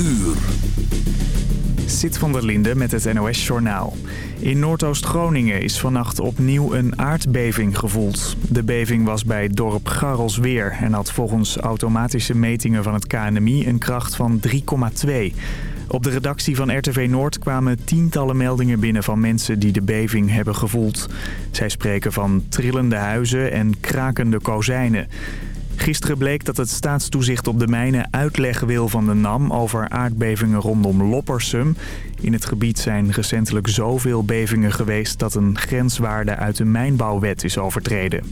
uur. Van der Linde met het NOS-journaal. In Noordoost-Groningen is vannacht opnieuw een aardbeving gevoeld. De beving was bij het dorp Garrelsweer en had volgens automatische metingen van het KNMI een kracht van 3,2. Op de redactie van RTV Noord kwamen tientallen meldingen binnen van mensen die de beving hebben gevoeld. Zij spreken van trillende huizen en krakende kozijnen. Gisteren bleek dat het staatstoezicht op de mijnen uitleg wil van de NAM over aardbevingen rondom Loppersum. In het gebied zijn recentelijk zoveel bevingen geweest dat een grenswaarde uit de mijnbouwwet is overtreden.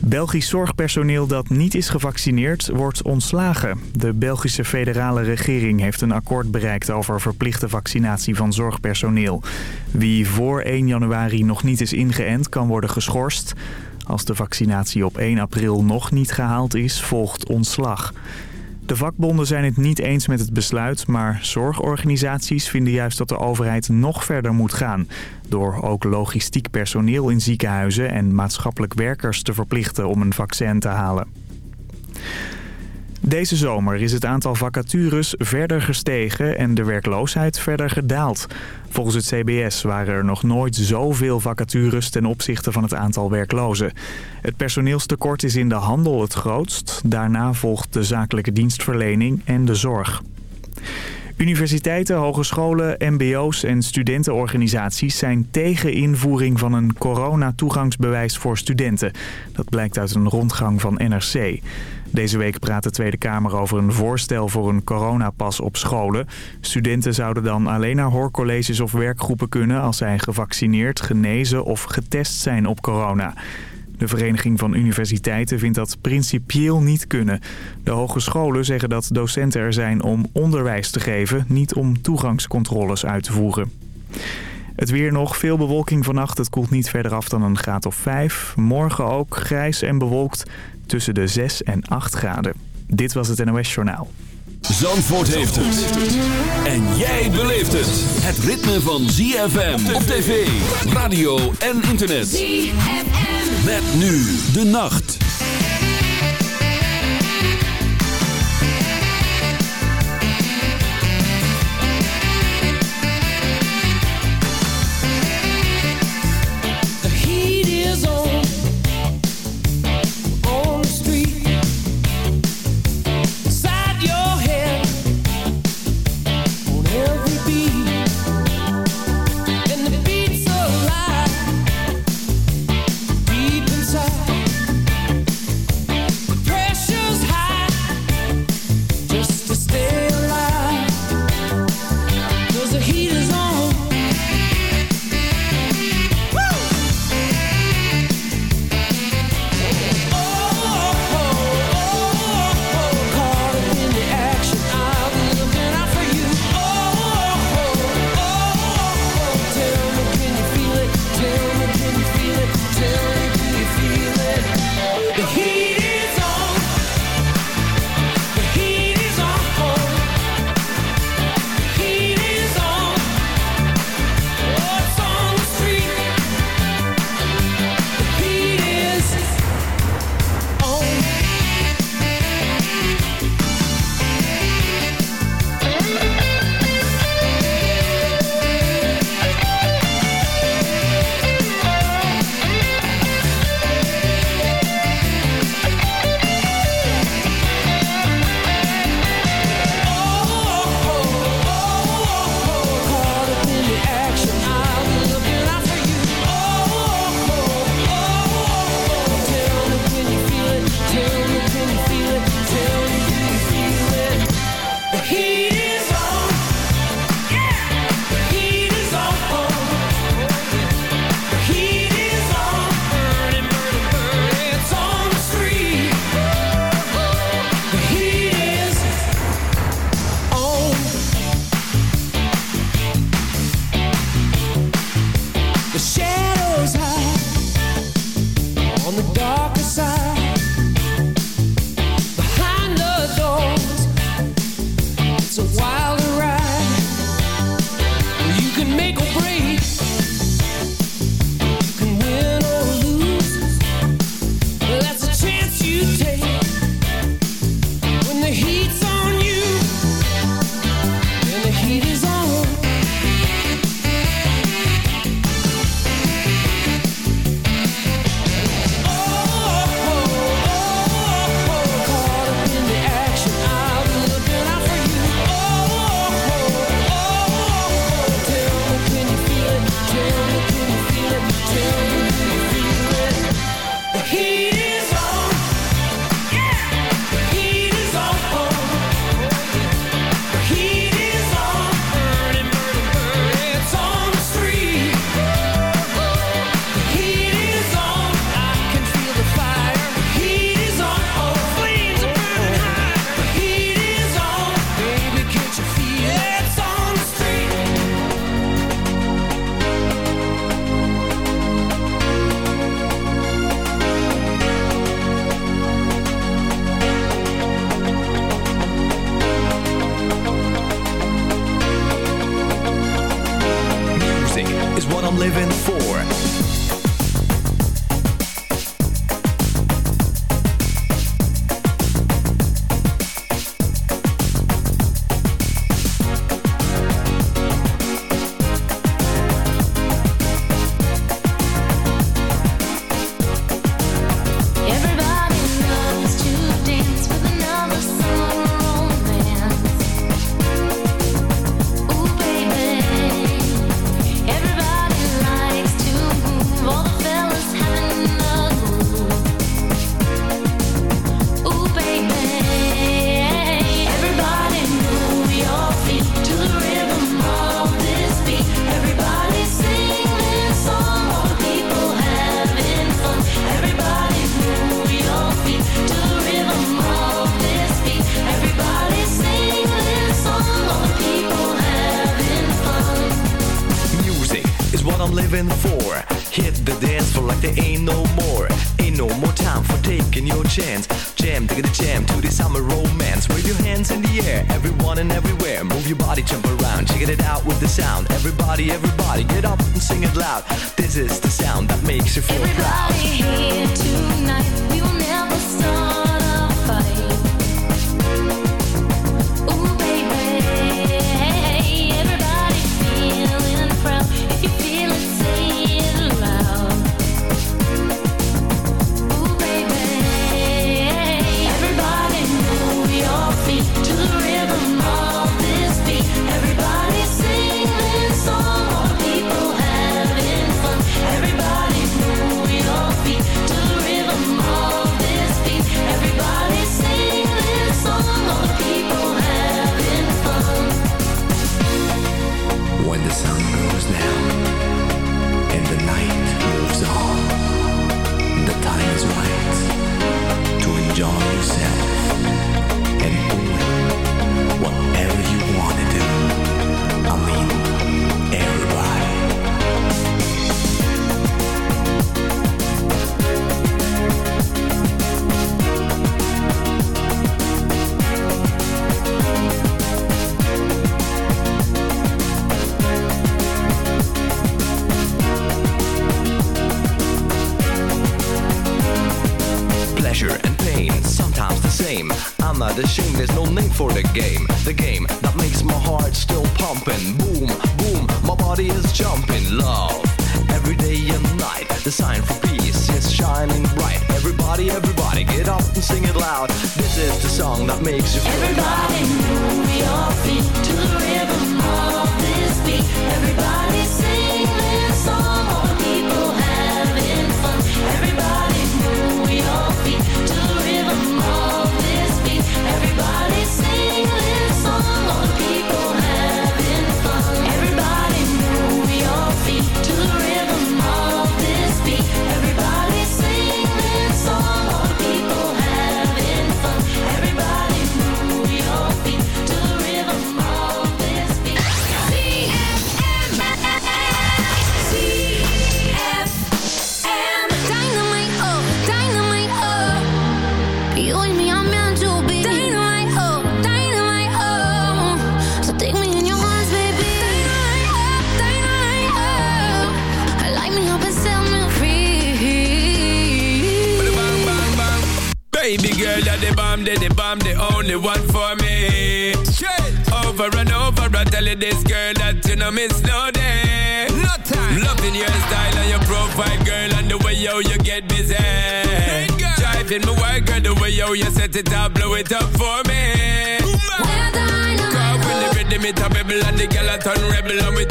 Belgisch zorgpersoneel dat niet is gevaccineerd wordt ontslagen. De Belgische federale regering heeft een akkoord bereikt over verplichte vaccinatie van zorgpersoneel. Wie voor 1 januari nog niet is ingeënt kan worden geschorst. Als de vaccinatie op 1 april nog niet gehaald is, volgt ontslag. De vakbonden zijn het niet eens met het besluit, maar zorgorganisaties vinden juist dat de overheid nog verder moet gaan. Door ook logistiek personeel in ziekenhuizen en maatschappelijk werkers te verplichten om een vaccin te halen. Deze zomer is het aantal vacatures verder gestegen en de werkloosheid verder gedaald. Volgens het CBS waren er nog nooit zoveel vacatures ten opzichte van het aantal werklozen. Het personeelstekort is in de handel het grootst. Daarna volgt de zakelijke dienstverlening en de zorg. Universiteiten, hogescholen, mbo's en studentenorganisaties zijn tegen invoering van een coronatoegangsbewijs voor studenten. Dat blijkt uit een rondgang van NRC. Deze week praat de Tweede Kamer over een voorstel voor een coronapas op scholen. Studenten zouden dan alleen naar hoorcolleges of werkgroepen kunnen als zij gevaccineerd, genezen of getest zijn op corona. De Vereniging van Universiteiten vindt dat principieel niet kunnen. De hogescholen zeggen dat docenten er zijn om onderwijs te geven, niet om toegangscontroles uit te voeren. Het weer nog, veel bewolking vannacht. Het koelt niet verder af dan een graad of 5. Morgen ook grijs en bewolkt tussen de 6 en 8 graden. Dit was het NOS Journaal. Zandvoort heeft het. En jij beleeft het. Het ritme van ZFM op tv, radio en internet. ZFM. Met nu de nacht.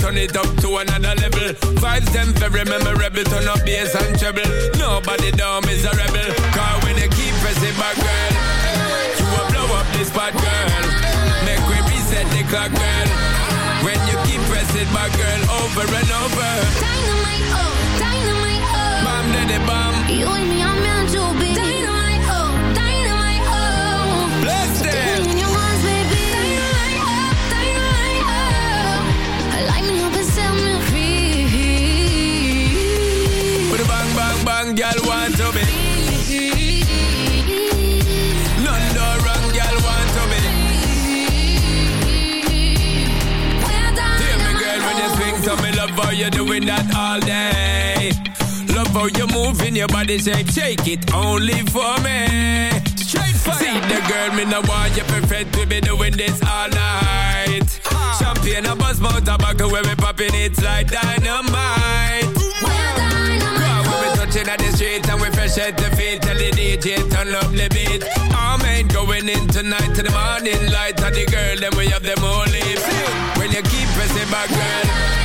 Turn it up to another level. Five them very memorable, turn up bass and treble. Nobody down is a rebel. Cause when you keep pressing back, girl, you will blow up this spot, girl. Make we reset the clock, girl. When you keep pressing back, girl, over and over. Dynamite, oh, dynamite, oh. Bam, daddy, bam. You and me you're doing that all day. Love how you're moving your body shape, shake it only for me. Straight fire. See the girl, me no want you perfect, we be doing this all night. Ah. Champagne, a buzz, more tobacco, when we popping it like dynamite. Well, dynamite. Girl, we be touching at the street and we fresh at the feet. Tell the DJ turn up the beat. I'm ain't going in tonight to the morning light. And the girl, then we have them all lips. When you keep pressing back, girl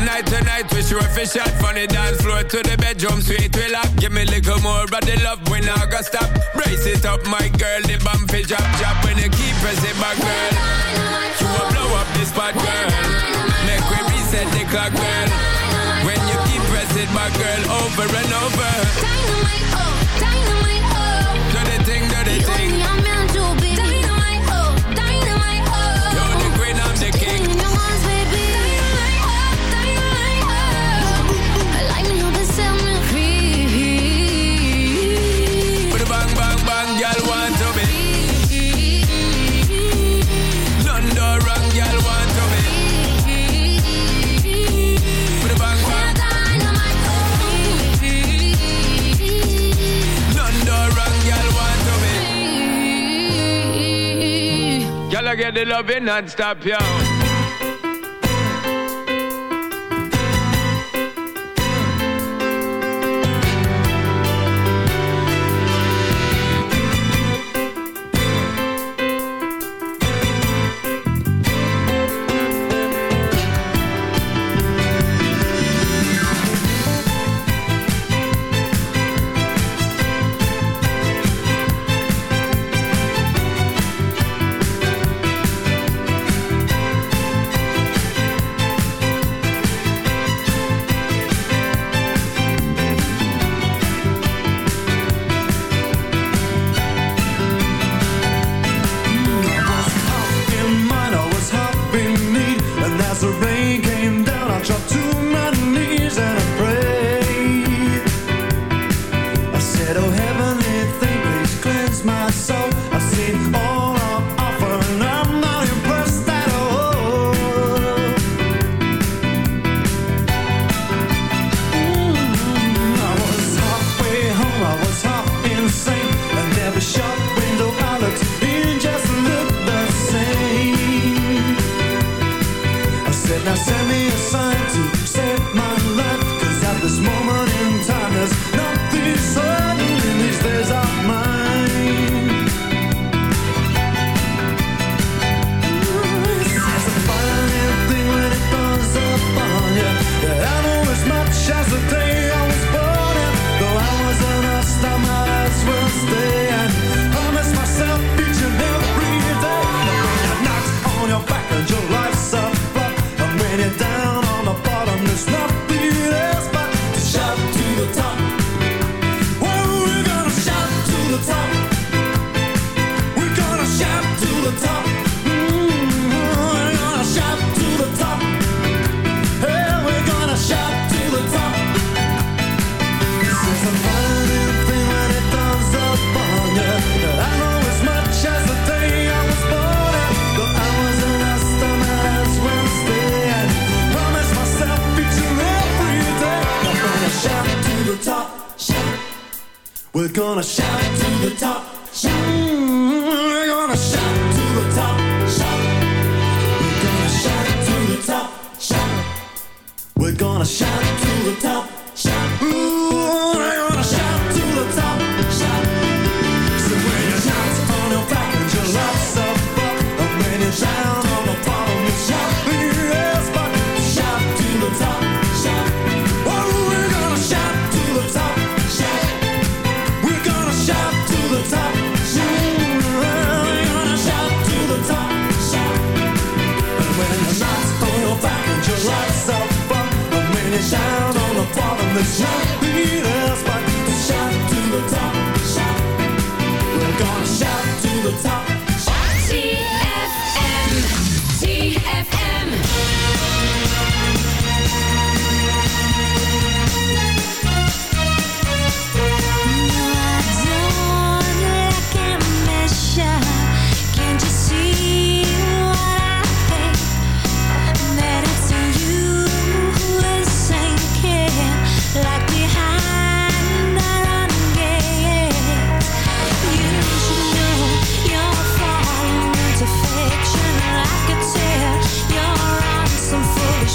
tonight, night tonight. Wish you official from the dance floor to the bedroom. Sweet relax. Give me a little more of the love when I got stop. Brace it up, my girl. The bump is drop, drop when you keep pressing my girl. You will blow up this spot, girl. Make we reset the clock, girl. When you keep pressing my girl over and over. Dynamite. gonna get the loving non-stop, yo.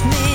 me.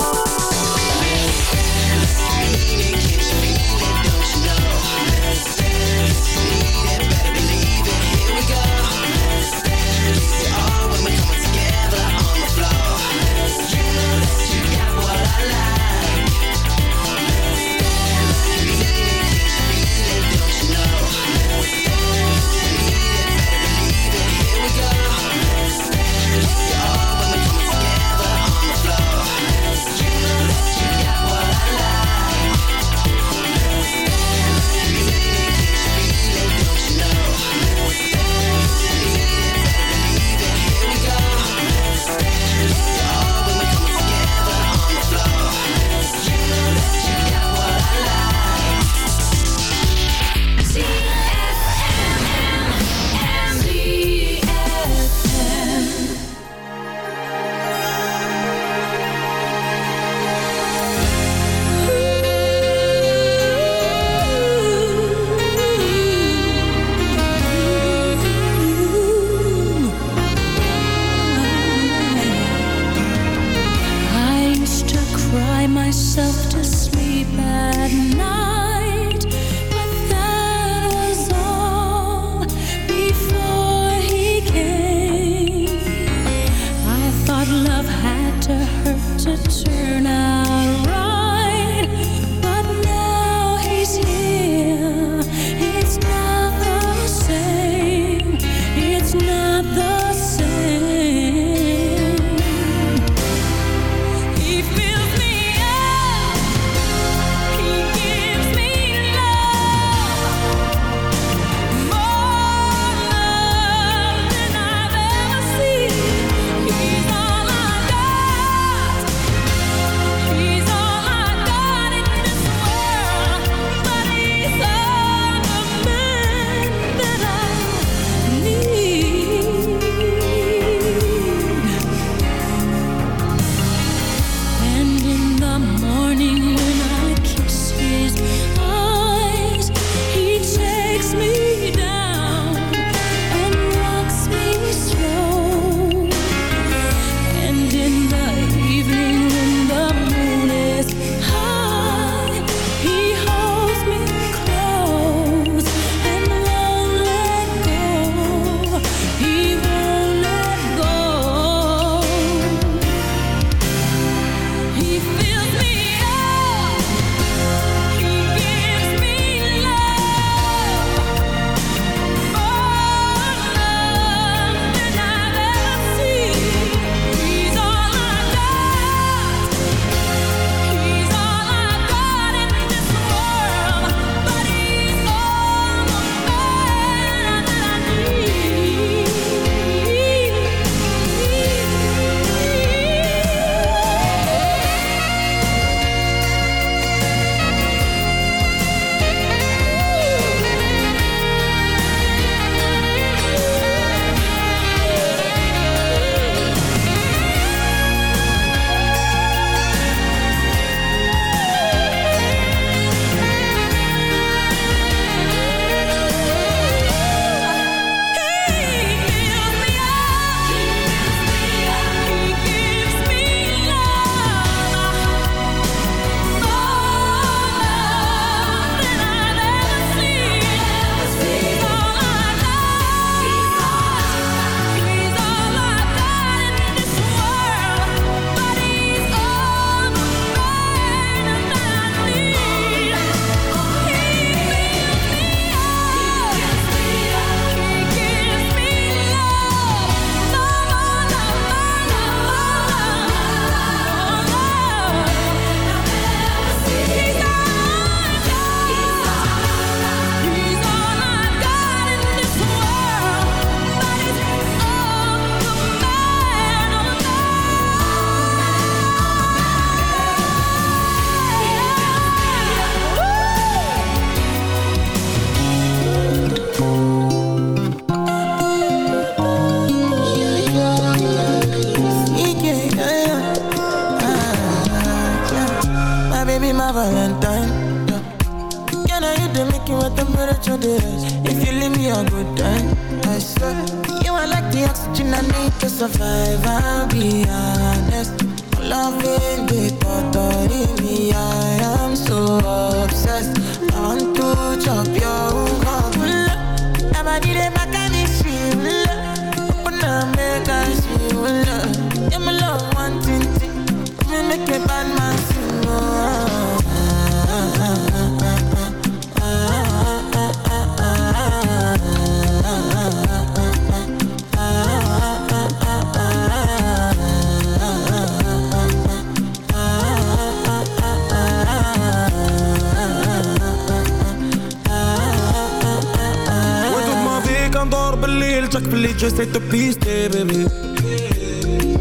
je sais te pister, baby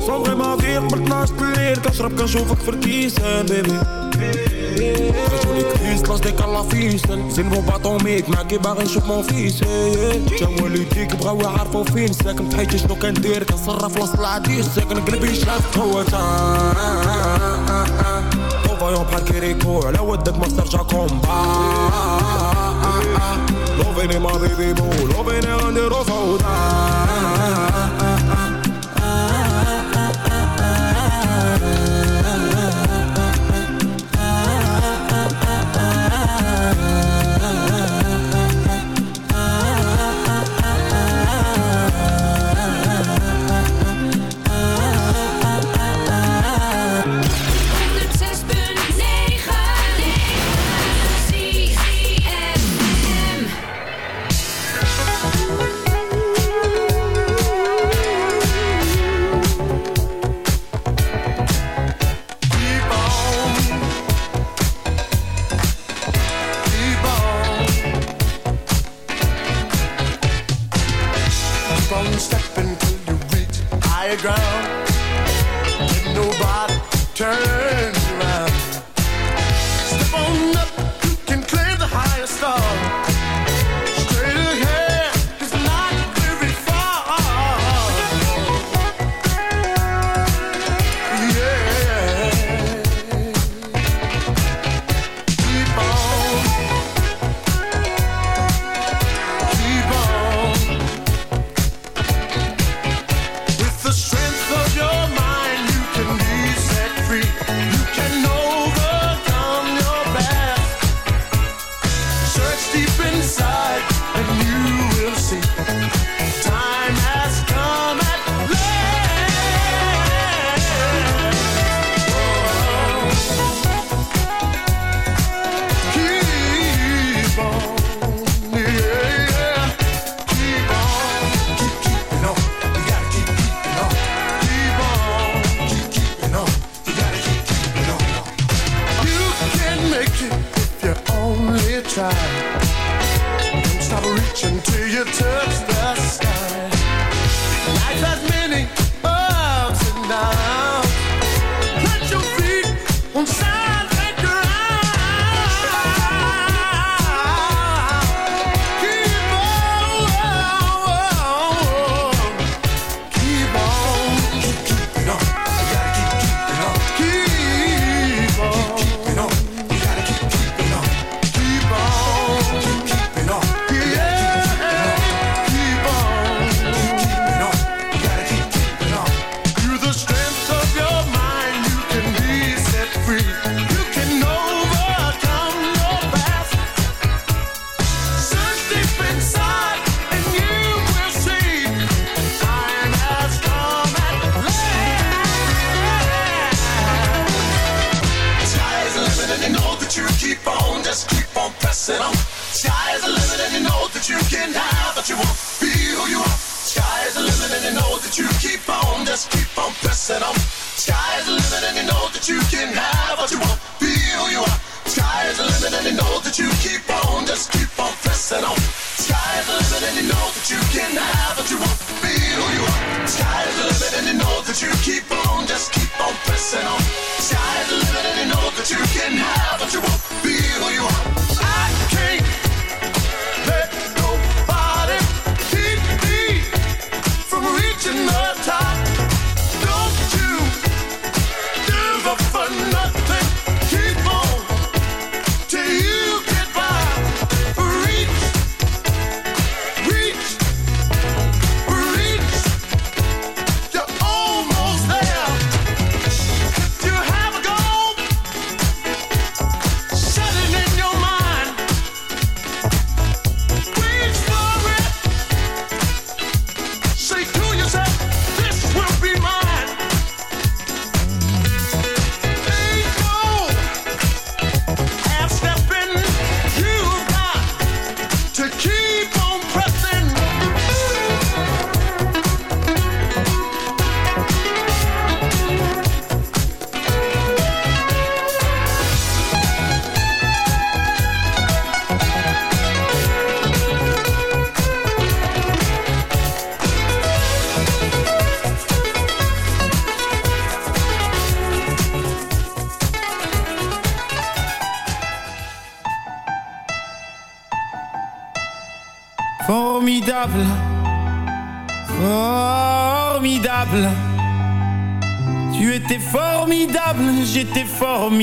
Zonder maar weer, maar naast de leer Kan schrap, kan schoof, ik verkies, baby Als jullie kiest, was ik al afvies Zin voor wat om ik, maak je maar een schoep, mijn vies Jouw ليك بغاو يعرفوا فين ساكن بحيت شنو كندير كنصرف وسط العديد ساكن قلبي شاف هو تا بحال كيريكو على ودك ما ترجع كومبا Love in my baby boo, loving it on the.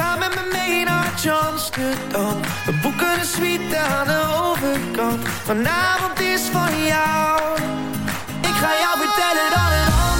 Ga met me mee naar je Amsterdam. We boeken een suite aan de overkant. Vanavond is van jou. Ik ga jou vertellen dat het anders